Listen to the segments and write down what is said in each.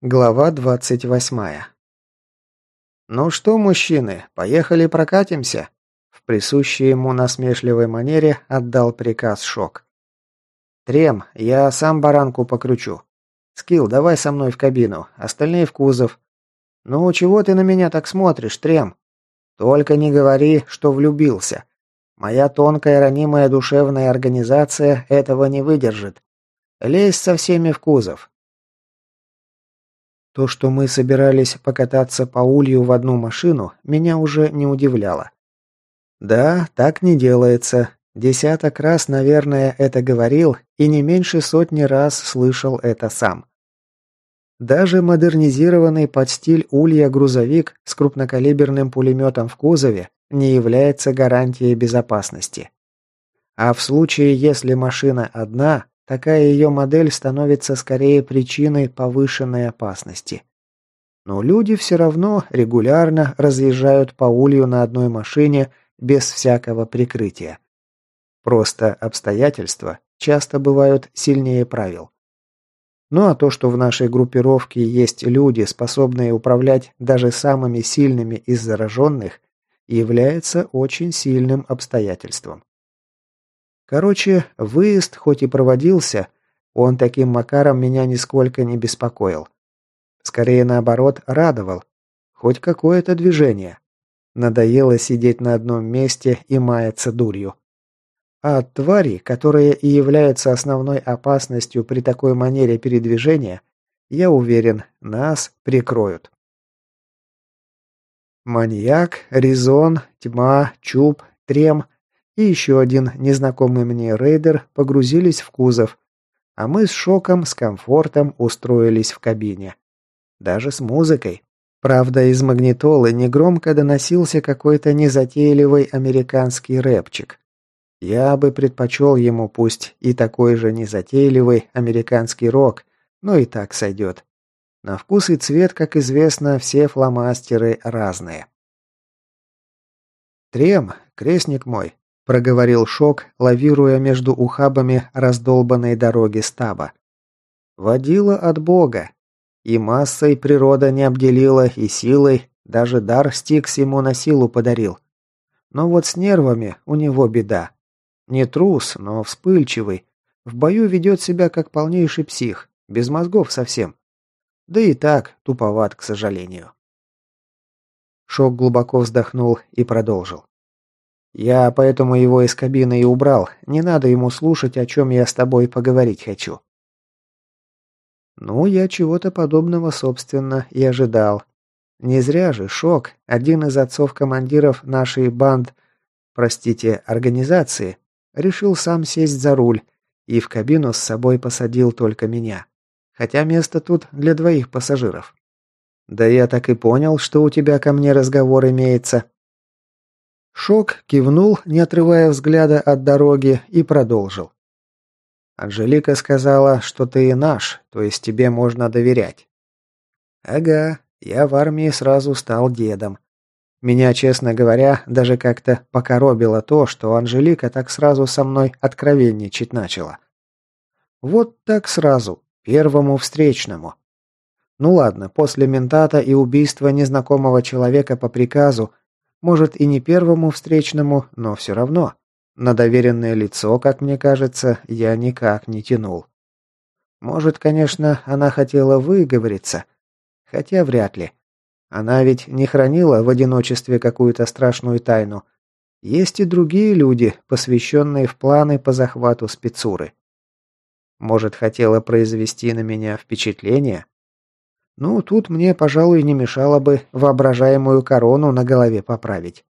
Глава двадцать восьмая. «Ну что, мужчины, поехали прокатимся?» В присущей ему насмешливой манере отдал приказ Шок. «Трем, я сам баранку покручу. Скилл, давай со мной в кабину, остальные в кузов. Ну, чего ты на меня так смотришь, Трем? Только не говори, что влюбился. Моя тонкая ранимая душевная организация этого не выдержит. Лезь со всеми в кузов, то, что мы собирались покататься по улью в одну машину, меня уже не удивляло. Да, так не делается. Десяток раз, наверное, это говорил, и не меньше сотни раз слышал это сам. Даже модернизированный под стиль улья грузовик с крупнокалиберным пулеметом в кузове не является гарантией безопасности. А в случае, если машина одна, Такая ее модель становится скорее причиной повышенной опасности. Но люди все равно регулярно разъезжают по улью на одной машине без всякого прикрытия. Просто обстоятельства часто бывают сильнее правил. Ну а то, что в нашей группировке есть люди, способные управлять даже самыми сильными из зараженных, является очень сильным обстоятельством. Короче, выезд хоть и проводился, он таким макаром меня нисколько не беспокоил. Скорее наоборот, радовал. Хоть какое-то движение. Надоело сидеть на одном месте и маяться дурью. А твари, которые и являются основной опасностью при такой манере передвижения, я уверен, нас прикроют. Маньяк, Резон, Тьма, Чуб, Трем – и еще один незнакомый мне рейдер погрузились в кузов, а мы с шоком, с комфортом устроились в кабине. Даже с музыкой. Правда, из магнитолы негромко доносился какой-то незатейливый американский рэпчик. Я бы предпочел ему пусть и такой же незатейливый американский рок, но и так сойдет. На вкус и цвет, как известно, все фломастеры разные. «Трем, крестник мой, проговорил Шок, лавируя между ухабами раздолбанной дороги стаба. Водила от Бога. И массой природа не обделила, и силой, даже дар Стикс ему на силу подарил. Но вот с нервами у него беда. Не трус, но вспыльчивый. В бою ведет себя как полнейший псих, без мозгов совсем. Да и так туповат, к сожалению. Шок глубоко вздохнул и продолжил. Я поэтому его из кабины и убрал. Не надо ему слушать, о чем я с тобой поговорить хочу. Ну, я чего-то подобного, собственно, и ожидал. Не зря же Шок, один из отцов-командиров нашей банд, простите, организации, решил сам сесть за руль и в кабину с собой посадил только меня. Хотя место тут для двоих пассажиров. Да я так и понял, что у тебя ко мне разговор имеется. Шок кивнул, не отрывая взгляда от дороги, и продолжил. «Анжелика сказала, что ты наш, то есть тебе можно доверять». «Ага, я в армии сразу стал дедом. Меня, честно говоря, даже как-то покоробило то, что Анжелика так сразу со мной откровенничать начала. Вот так сразу, первому встречному. Ну ладно, после ментата и убийства незнакомого человека по приказу может и не первому встречному, но все равно. На доверенное лицо, как мне кажется, я никак не тянул. Может, конечно, она хотела выговориться, хотя вряд ли. Она ведь не хранила в одиночестве какую-то страшную тайну. Есть и другие люди, посвященные в планы по захвату спецуры. Может, хотела произвести на меня впечатление? Ну, тут мне, пожалуй, не мешало бы воображаемую корону на голове поправить.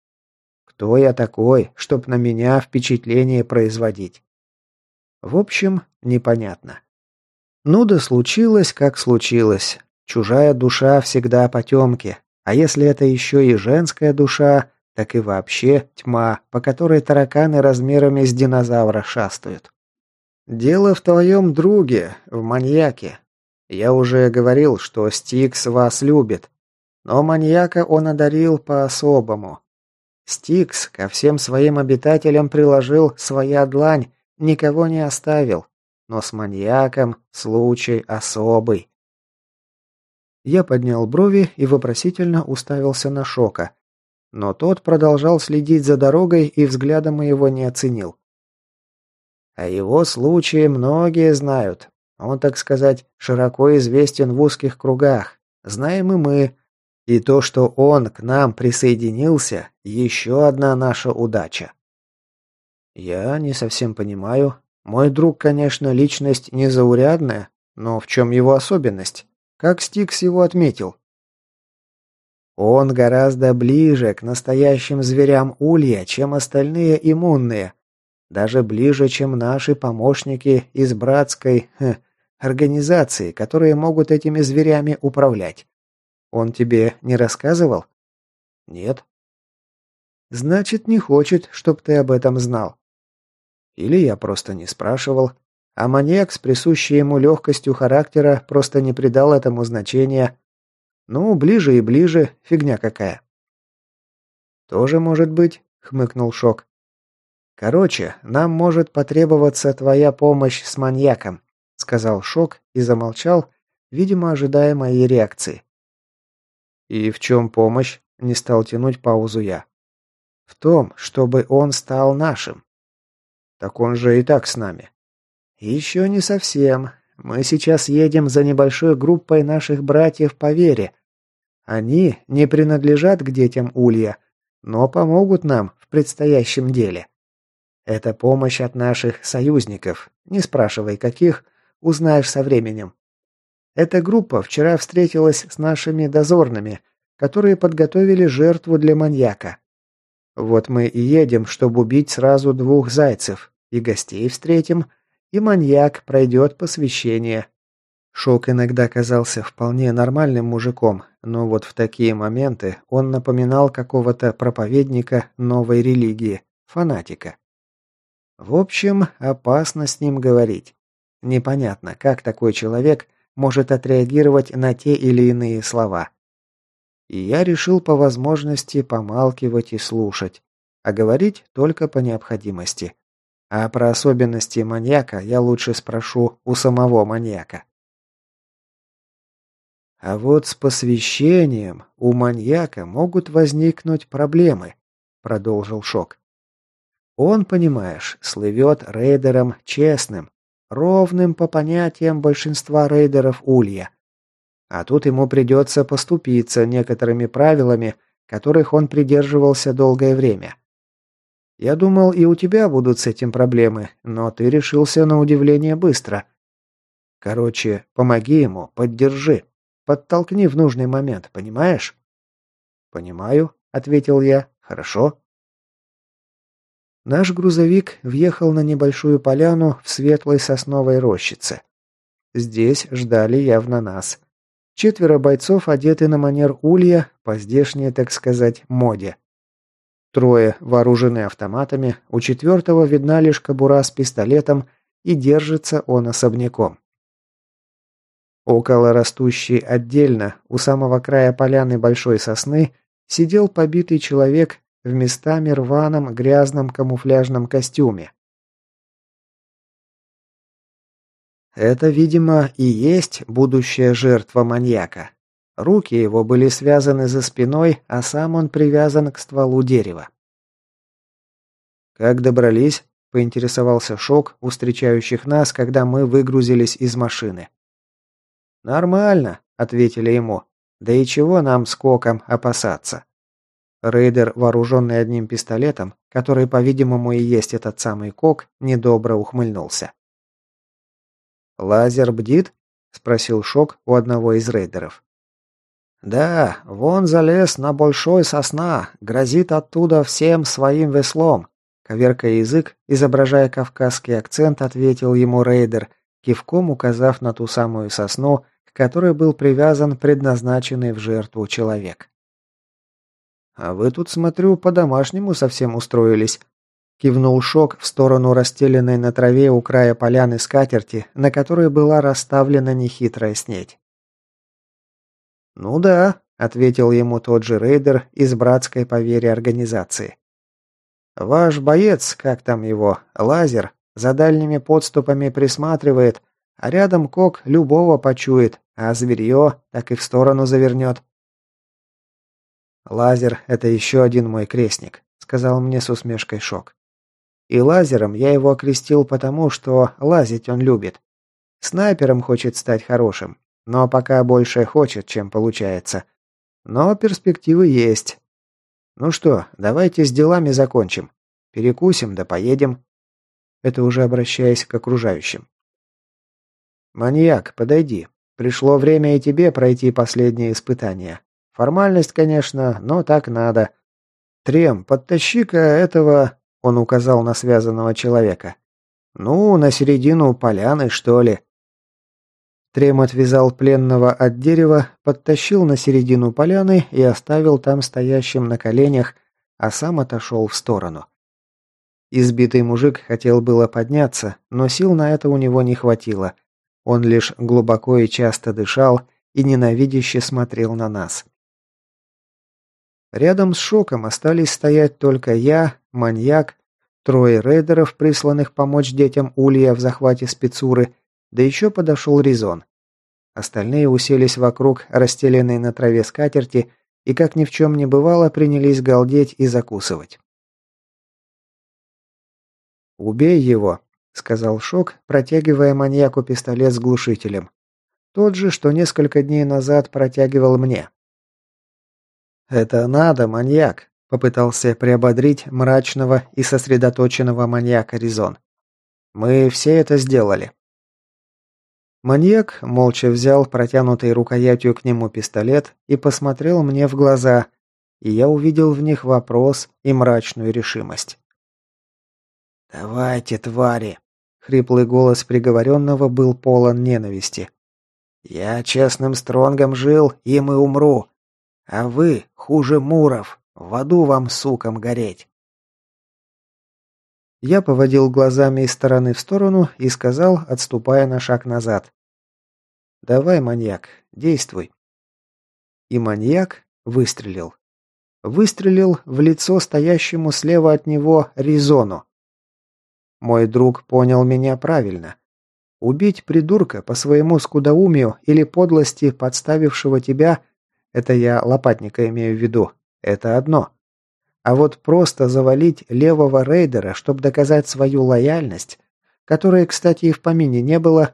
Кто я такой, чтоб на меня впечатление производить? В общем, непонятно. Ну да случилось, как случилось. Чужая душа всегда потемки. А если это еще и женская душа, так и вообще тьма, по которой тараканы размерами с динозавра шастают. Дело в твоем друге, в маньяке, я уже говорил, что Стикс вас любит, но маньяка он одарил по-особому. Стикс ко всем своим обитателям приложил своя длань, никого не оставил, но с маньяком случай особый. Я поднял брови и вопросительно уставился на Шока. Но тот продолжал следить за дорогой и взглядом моего не оценил. О его случае многие знают. Он, так сказать, широко известен в узких кругах. Знаем и мы. И то, что он к нам присоединился, еще одна наша удача. Я не совсем понимаю. Мой друг, конечно, личность незаурядная, но в чем его особенность? Как Стикс его отметил? Он гораздо ближе к настоящим зверям улья, чем остальные иммунные. Даже ближе, чем наши помощники из братской хе, организации, которые могут этими зверями управлять. Он тебе не рассказывал? Нет. Значит, не хочет, чтоб ты об этом знал. Или я просто не спрашивал, а маньяк с присущей ему легкостью характера просто не придал этому значения. Ну, ближе и ближе, фигня какая. Тоже может быть, хмыкнул Шок. Короче, нам может потребоваться твоя помощь с маньяком, сказал Шок и замолчал, видимо, ожидая моей реакции. И в чем помощь? Не стал тянуть паузу я. В том, чтобы он стал нашим. Так он же и так с нами. Еще не совсем. Мы сейчас едем за небольшой группой наших братьев по вере. Они не принадлежат к детям Улья, но помогут нам в предстоящем деле. Это помощь от наших союзников. Не спрашивай, каких, узнаешь со временем. Эта группа вчера встретилась с нашими дозорными, которые подготовили жертву для маньяка. Вот мы и едем, чтобы убить сразу двух зайцев. И гостей встретим, и маньяк пройдет посвящение. Шок иногда казался вполне нормальным мужиком, но вот в такие моменты он напоминал какого-то проповедника новой религии, фанатика. В общем, опасно с ним говорить. Непонятно, как такой человек может отреагировать на те или иные слова. И я решил по возможности помалкивать и слушать, а говорить только по необходимости. А про особенности маньяка я лучше спрошу у самого маньяка. А вот с посвящением у маньяка могут возникнуть проблемы, продолжил Шок. Он, понимаешь, слывет рейдером честным, ровным по понятиям большинства рейдеров Улья. А тут ему придется поступиться некоторыми правилами, которых он придерживался долгое время. Я думал, и у тебя будут с этим проблемы, но ты решился на удивление быстро. Короче, помоги ему, поддержи. Подтолкни в нужный момент, понимаешь? Понимаю, ответил я. Хорошо. Наш грузовик въехал на небольшую поляну в светлой сосновой рощице. Здесь ждали явно нас. Четверо бойцов одеты на манер улья, по здешней, так сказать, моде. Трое вооружены автоматами, у четвертого видна лишь кобура с пистолетом, и держится он особняком. Около растущей отдельно, у самого края поляны большой сосны, сидел побитый человек в местами рваном грязном камуфляжном костюме. Это, видимо, и есть будущая жертва маньяка. Руки его были связаны за спиной, а сам он привязан к стволу дерева. «Как добрались?» – поинтересовался Шок у встречающих нас, когда мы выгрузились из машины. «Нормально», – ответили ему. «Да и чего нам с Коком опасаться?» Рейдер, вооруженный одним пистолетом, который, по-видимому, и есть этот самый Кок, недобро ухмыльнулся. «Лазер бдит?» – спросил Шок у одного из рейдеров. «Да, вон залез на большой сосна, грозит оттуда всем своим веслом», коверкая язык, изображая кавказский акцент, ответил ему рейдер, кивком указав на ту самую сосну, к которой был привязан предназначенный в жертву человек. «А вы тут, смотрю, по-домашнему совсем устроились», Кивнул Шок в сторону расстеленной на траве у края поляны скатерти, на которой была расставлена нехитрая снедь. «Ну да», — ответил ему тот же рейдер из братской по организации. «Ваш боец, как там его, лазер, за дальними подступами присматривает, а рядом кок любого почует, а зверье так и в сторону завернет. «Лазер — это еще один мой крестник», — сказал мне с усмешкой Шок. «И лазером я его окрестил потому, что лазить он любит. Снайпером хочет стать хорошим, но пока больше хочет, чем получается. Но перспективы есть. Ну что, давайте с делами закончим. Перекусим да поедем». Это уже обращаясь к окружающим. «Маньяк, подойди. Пришло время и тебе пройти последние испытания. Формальность, конечно, но так надо. Трем, подтащи-ка этого...» Он указал на связанного человека. «Ну, на середину поляны, что ли?» Трем отвязал пленного от дерева, подтащил на середину поляны и оставил там стоящим на коленях, а сам отошел в сторону. Избитый мужик хотел было подняться, но сил на это у него не хватило. Он лишь глубоко и часто дышал и ненавидяще смотрел на нас. Рядом с шоком остались стоять только я, маньяк, трое рейдеров, присланных помочь детям Улья в захвате спецуры, да еще подошел Резон. Остальные уселись вокруг расстеленной на траве скатерти и, как ни в чем не бывало, принялись галдеть и закусывать. «Убей его», — сказал Шок, протягивая маньяку пистолет с глушителем. Тот же, что несколько дней назад протягивал мне. «Это надо, маньяк», — попытался приободрить мрачного и сосредоточенного маньяка Резон. «Мы все это сделали». Маньяк молча взял протянутой рукоятью к нему пистолет и посмотрел мне в глаза, и я увидел в них вопрос и мрачную решимость. «Давайте, твари!» Хриплый голос приговоренного был полон ненависти. «Я честным стронгом жил, им и умру. А вы, хуже муров, в аду вам, сукам, гореть!» Я поводил глазами из стороны в сторону и сказал, отступая на шаг назад. «Давай, маньяк, действуй». И маньяк выстрелил. Выстрелил в лицо стоящему слева от него Ризону. Мой друг понял меня правильно. Убить придурка по своему скудоумию или подлости, подставившего тебя, это я лопатника имею в виду, это одно. А вот просто завалить левого рейдера, чтобы доказать свою лояльность, которой, кстати, и в помине не было,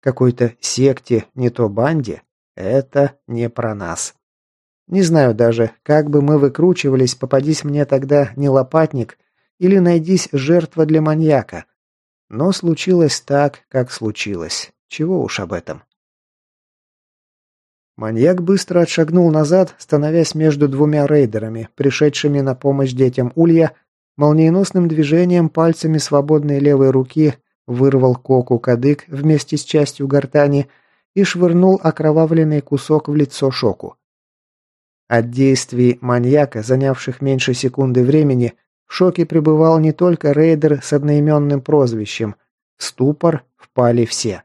какой-то секте, не то банде, это не про нас. Не знаю даже, как бы мы выкручивались, попадись мне тогда не лопатник – или найдись жертва для маньяка. Но случилось так, как случилось. Чего уж об этом. Маньяк быстро отшагнул назад, становясь между двумя рейдерами, пришедшими на помощь детям Улья, молниеносным движением пальцами свободной левой руки вырвал коку кадык вместе с частью гортани и швырнул окровавленный кусок в лицо Шоку. От действий маньяка, занявших меньше секунды времени, в шоке пребывал не только рейдер с одноименным прозвищем. Ступор впали все.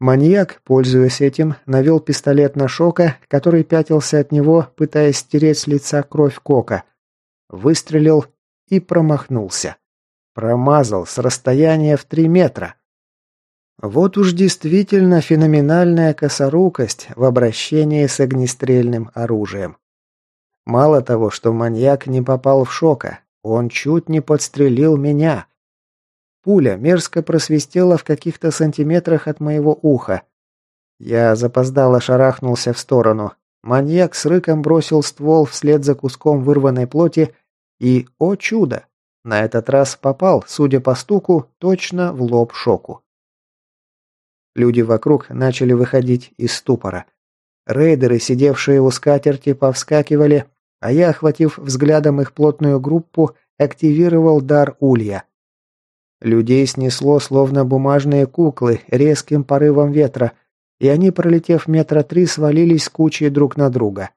Маньяк, пользуясь этим, навел пистолет на Шока, который пятился от него, пытаясь стереть с лица кровь Кока. Выстрелил и промахнулся. Промазал с расстояния в три метра. Вот уж действительно феноменальная косорукость в обращении с огнестрельным оружием. Мало того, что маньяк не попал в шока, он чуть не подстрелил меня. Пуля мерзко просвистела в каких-то сантиметрах от моего уха. Я запоздало шарахнулся в сторону. Маньяк с рыком бросил ствол вслед за куском вырванной плоти и, о чудо, на этот раз попал, судя по стуку, точно в лоб шоку. Люди вокруг начали выходить из ступора. Рейдеры, сидевшие у скатерти, повскакивали, а я, охватив взглядом их плотную группу, активировал дар улья. Людей снесло, словно бумажные куклы, резким порывом ветра, и они, пролетев метра три, свалились кучей друг на друга.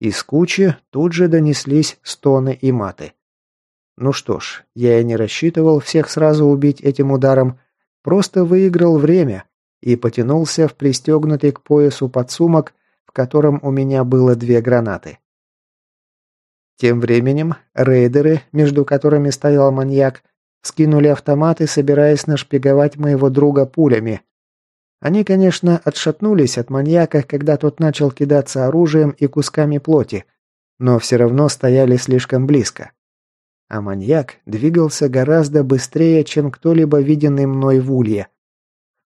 Из кучи тут же донеслись стоны и маты. Ну что ж, я и не рассчитывал всех сразу убить этим ударом, просто выиграл время и потянулся в пристегнутый к поясу подсумок, в котором у меня было две гранаты. Тем временем рейдеры, между которыми стоял маньяк, скинули автоматы, собираясь нашпиговать моего друга пулями. Они, конечно, отшатнулись от маньяка, когда тот начал кидаться оружием и кусками плоти, но все равно стояли слишком близко. А маньяк двигался гораздо быстрее, чем кто-либо виденный мной в улье.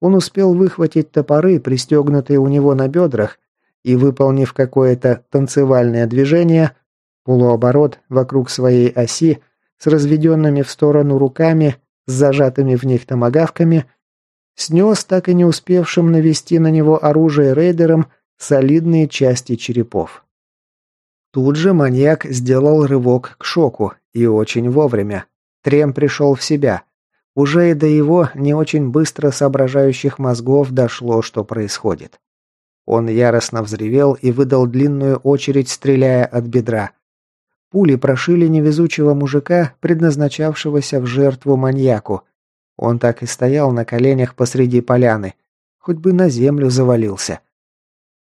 Он успел выхватить топоры, пристегнутые у него на бедрах, и, выполнив какое-то танцевальное движение, полуоборот вокруг своей оси, с разведенными в сторону руками, с зажатыми в них томогавками, снес так и не успевшим навести на него оружие рейдером солидные части черепов. Тут же маньяк сделал рывок к шоку, и очень вовремя. Трем пришел в себя. Уже и до его не очень быстро соображающих мозгов дошло, что происходит. Он яростно взревел и выдал длинную очередь, стреляя от бедра. Пули прошили невезучего мужика, предназначавшегося в жертву маньяку. Он так и стоял на коленях посреди поляны. Хоть бы на землю завалился.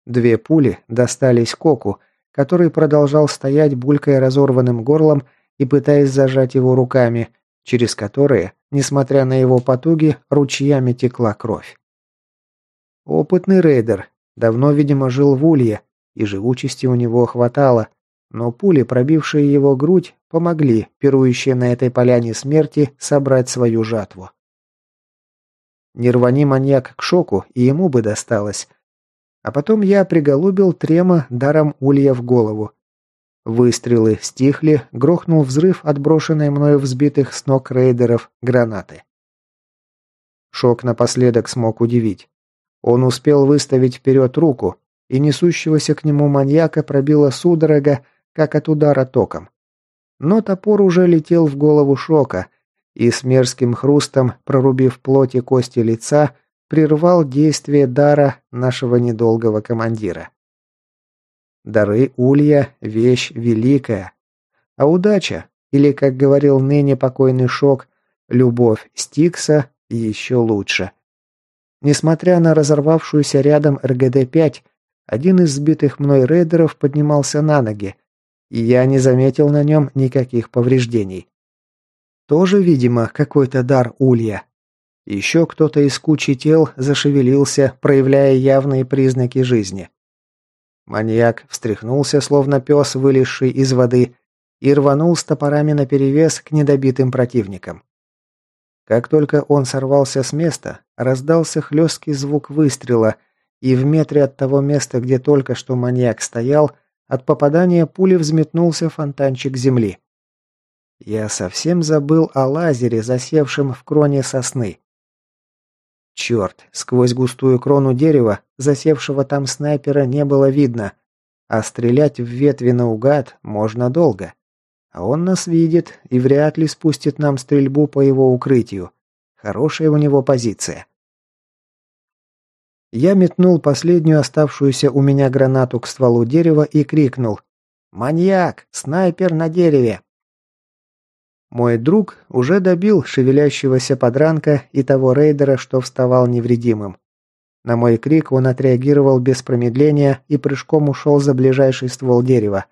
Две пули достались Коку, который продолжал стоять, булькая разорванным горлом и пытаясь зажать его руками, через которые, несмотря на его потуги, ручьями текла кровь. Опытный рейдер, давно, видимо, жил в Улье, и живучести у него хватало, но пули, пробившие его грудь, помогли, пирующие на этой поляне смерти, собрать свою жатву. Не рвани маньяк к шоку, и ему бы досталось. А потом я приголубил трема даром улья в голову. Выстрелы стихли, грохнул взрыв, отброшенной мною взбитых с ног рейдеров гранаты. Шок напоследок смог удивить. Он успел выставить вперед руку, и несущегося к нему маньяка пробила судорога, как от удара током. Но топор уже летел в голову шока, и с мерзким хрустом, прорубив плоть и кости лица, прервал действие дара нашего недолгого командира. Дары Улья – вещь великая. А удача, или, как говорил ныне покойный Шок, любовь Стикса еще лучше. Несмотря на разорвавшуюся рядом РГД-5, один из сбитых мной рейдеров поднимался на ноги, и я не заметил на нем никаких повреждений. Тоже, видимо, какой-то дар улья. Еще кто-то из кучи тел зашевелился, проявляя явные признаки жизни. Маньяк встряхнулся, словно пес, вылезший из воды, и рванул с топорами наперевес к недобитым противникам. Как только он сорвался с места, раздался хлесткий звук выстрела, и в метре от того места, где только что маньяк стоял, от попадания пули взметнулся фонтанчик земли. Я совсем забыл о лазере, засевшем в кроне сосны. Черт, сквозь густую крону дерева, засевшего там снайпера, не было видно, а стрелять в ветви наугад можно долго. А он нас видит и вряд ли спустит нам стрельбу по его укрытию. Хорошая у него позиция. Я метнул последнюю оставшуюся у меня гранату к стволу дерева и крикнул «Маньяк! Снайпер на дереве!» Мой друг уже добил шевелящегося подранка и того рейдера, что вставал невредимым. На мой крик он отреагировал без промедления и прыжком ушел за ближайший ствол дерева.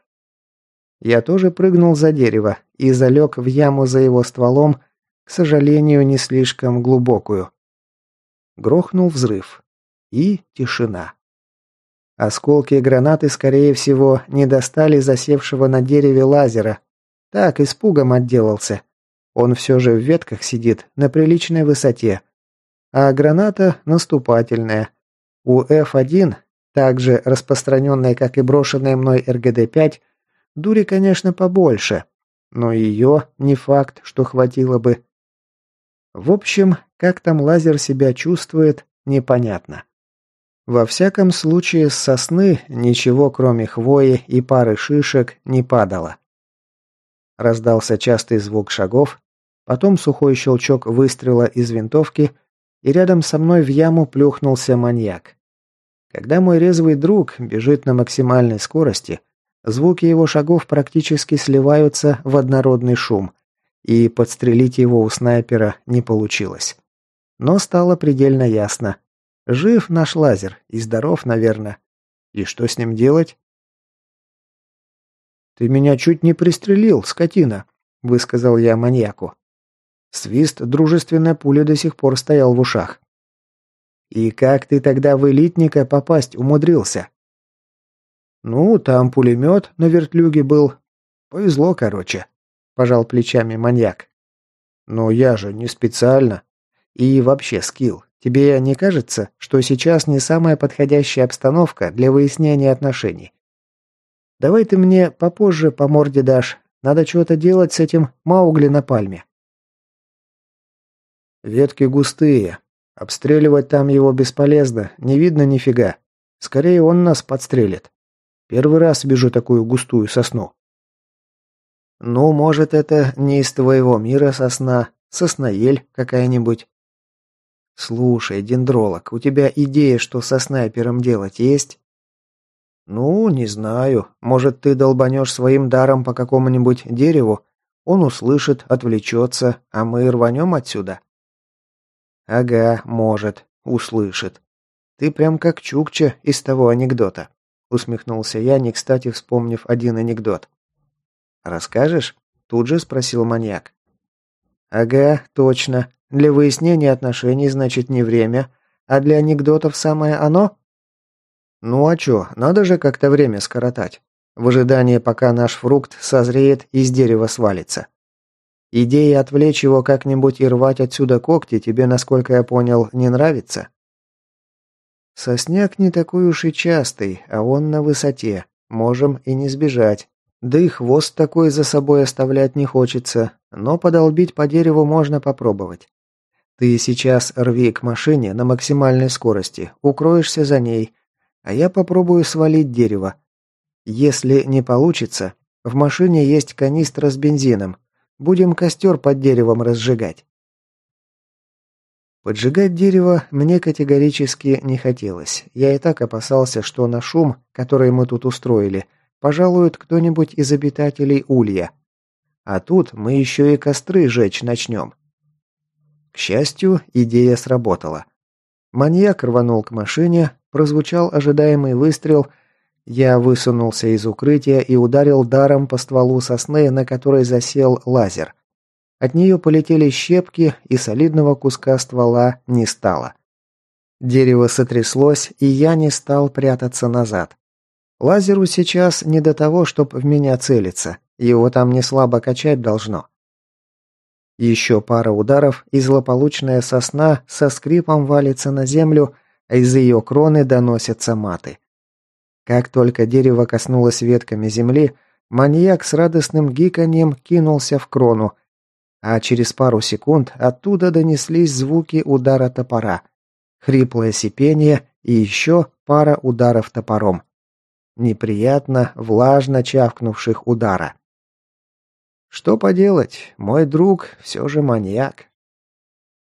Я тоже прыгнул за дерево и залег в яму за его стволом, к сожалению, не слишком глубокую. Грохнул взрыв. И тишина. Осколки гранаты, скорее всего, не достали засевшего на дереве лазера. Так, испугом отделался. Он все же в ветках сидит, на приличной высоте. А граната наступательная. У F1, также распространенная, как и брошенная мной РГД-5, дури, конечно, побольше. Но ее не факт, что хватило бы. В общем, как там лазер себя чувствует, непонятно. Во всяком случае, с сосны ничего, кроме хвои и пары шишек, не падало. Раздался частый звук шагов, потом сухой щелчок выстрела из винтовки, и рядом со мной в яму плюхнулся маньяк. Когда мой резвый друг бежит на максимальной скорости, звуки его шагов практически сливаются в однородный шум, и подстрелить его у снайпера не получилось. Но стало предельно ясно, Жив наш лазер и здоров, наверное. И что с ним делать? «Ты меня чуть не пристрелил, скотина», — высказал я маньяку. Свист дружественной пули до сих пор стоял в ушах. И как ты тогда в элитника попасть умудрился? Ну, там пулемет на вертлюге был. Повезло, короче. Пожал плечами маньяк. Но я же не специально. И вообще, скилл, тебе не кажется, что сейчас не самая подходящая обстановка для выяснения отношений? Давай ты мне попозже по морде дашь. Надо что-то делать с этим Маугли на пальме. Ветки густые. Обстреливать там его бесполезно, не видно нифига. Скорее он нас подстрелит. Первый раз вижу такую густую сосну. Ну, может, это не из твоего мира сосна, сосноель какая-нибудь. Слушай, дендролог, у тебя идея, что со снайпером делать есть? Ну, не знаю. Может, ты долбанешь своим даром по какому-нибудь дереву, он услышит, отвлечется, а мы рванем отсюда. «Ага, может. Услышит. Ты прям как Чукча из того анекдота», — усмехнулся я, не кстати вспомнив один анекдот. «Расскажешь?» — тут же спросил маньяк. «Ага, точно. Для выяснения отношений, значит, не время, а для анекдотов самое оно?» «Ну а чё, надо же как-то время скоротать. В ожидании, пока наш фрукт созреет и с дерева свалится. Идея отвлечь его как-нибудь и рвать отсюда когти тебе, насколько я понял, не нравится? Сосняк не такой уж и частый, а он на высоте. Можем и не сбежать. Да и хвост такой за собой оставлять не хочется, но подолбить по дереву можно попробовать. Ты сейчас рви к машине на максимальной скорости, укроешься за ней, а я попробую свалить дерево. Если не получится, в машине есть канистра с бензином, Будем костер под деревом разжигать». Поджигать дерево мне категорически не хотелось. Я и так опасался, что на шум, который мы тут устроили, пожалует кто-нибудь из обитателей Улья. А тут мы еще и костры жечь начнем. К счастью, идея сработала. Маньяк рванул к машине, прозвучал ожидаемый выстрел – я высунулся из укрытия и ударил даром по стволу сосны, на которой засел лазер. От нее полетели щепки, и солидного куска ствола не стало. Дерево сотряслось, и я не стал прятаться назад. Лазеру сейчас не до того, чтобы в меня целиться. Его там не слабо качать должно. Еще пара ударов, и злополучная сосна со скрипом валится на землю, а из ее кроны доносятся маты. Как только дерево коснулось ветками земли, маньяк с радостным гиканьем кинулся в крону, а через пару секунд оттуда донеслись звуки удара топора, хриплое сипение и еще пара ударов топором. Неприятно, влажно чавкнувших удара. Что поделать, мой друг все же маньяк.